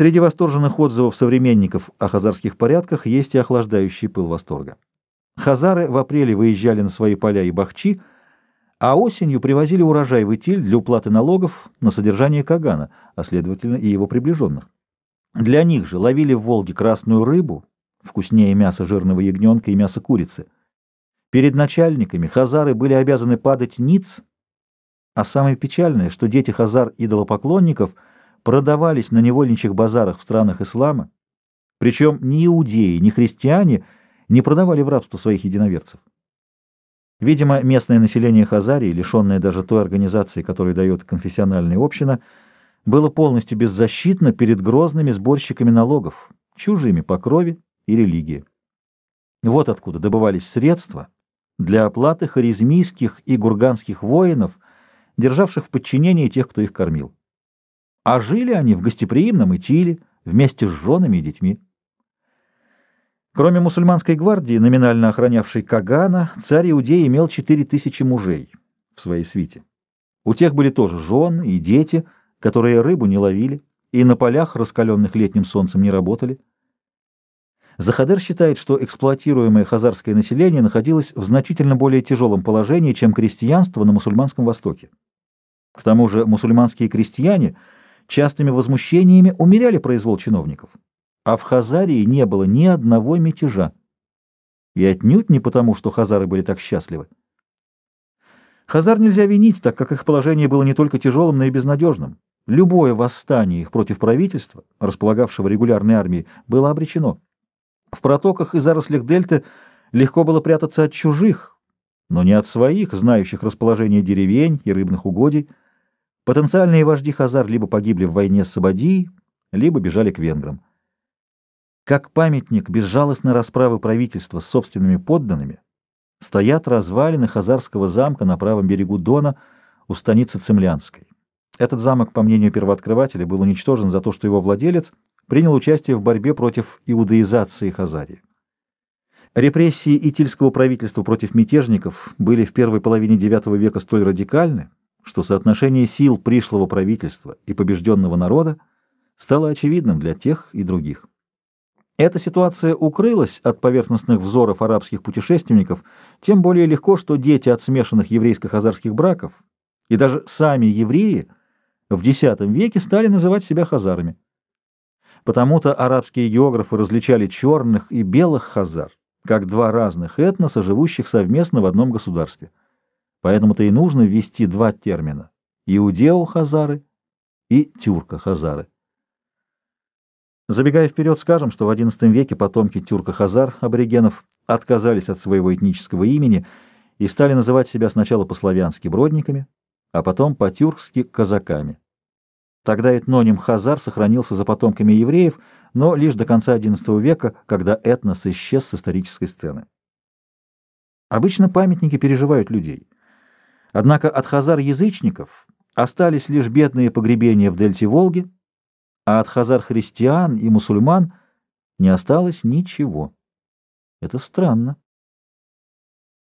Среди восторженных отзывов современников о хазарских порядках есть и охлаждающий пыл восторга. Хазары в апреле выезжали на свои поля и бахчи, а осенью привозили урожай в Итиль для уплаты налогов на содержание Кагана, а следовательно и его приближенных. Для них же ловили в Волге красную рыбу, вкуснее мяса жирного ягненка и мяса курицы. Перед начальниками хазары были обязаны падать ниц, а самое печальное, что дети хазар-идолопоклонников продавались на невольничьих базарах в странах ислама, причем ни иудеи, ни христиане не продавали в рабство своих единоверцев. Видимо, местное население Хазарии, лишенное даже той организации, которую дает конфессиональная община, было полностью беззащитно перед грозными сборщиками налогов, чужими по крови и религии. Вот откуда добывались средства для оплаты харизмийских и гурганских воинов, державших в подчинении тех, кто их кормил. А жили они в гостеприимном Итиле вместе с женами и детьми. Кроме мусульманской гвардии, номинально охранявшей Кагана, царь Иудеи имел 4000 мужей в своей свите. У тех были тоже жены и дети, которые рыбу не ловили и на полях, раскаленных летним солнцем, не работали. Захадер считает, что эксплуатируемое хазарское население находилось в значительно более тяжелом положении, чем крестьянство на мусульманском Востоке. К тому же мусульманские крестьяне частыми возмущениями умеряли произвол чиновников а в Хазарии не было ни одного мятежа. И отнюдь не потому, что хазары были так счастливы. Хазар нельзя винить, так как их положение было не только тяжелым, но и безнадежным. Любое восстание их против правительства, располагавшего регулярной армией, было обречено. В протоках и зарослях дельты легко было прятаться от чужих, но не от своих, знающих расположение деревень и рыбных угодий. Потенциальные вожди Хазар либо погибли в войне с Сабадией, либо бежали к венграм. Как памятник безжалостной расправы правительства с собственными подданными, стоят развалины Хазарского замка на правом берегу Дона у станицы Цемлянской. Этот замок, по мнению первооткрывателя, был уничтожен за то, что его владелец принял участие в борьбе против иудаизации Хазарии. Репрессии итильского правительства против мятежников были в первой половине IX века столь радикальны, что соотношение сил пришлого правительства и побежденного народа стало очевидным для тех и других. Эта ситуация укрылась от поверхностных взоров арабских путешественников, тем более легко, что дети от смешанных еврейско-хазарских браков и даже сами евреи в X веке стали называть себя хазарами. Потому-то арабские географы различали черных и белых хазар, как два разных этноса, живущих совместно в одном государстве. Поэтому-то и нужно ввести два термина – иудео-хазары и тюрко-хазары. Забегая вперед, скажем, что в XI веке потомки тюрко-хазар, аборигенов, отказались от своего этнического имени и стали называть себя сначала по-славянски бродниками, а потом по-тюркски казаками. Тогда этноним хазар сохранился за потомками евреев, но лишь до конца XI века, когда этнос исчез с исторической сцены. Обычно памятники переживают людей. Однако от хазар-язычников остались лишь бедные погребения в дельте Волги, а от хазар-христиан и мусульман не осталось ничего. Это странно.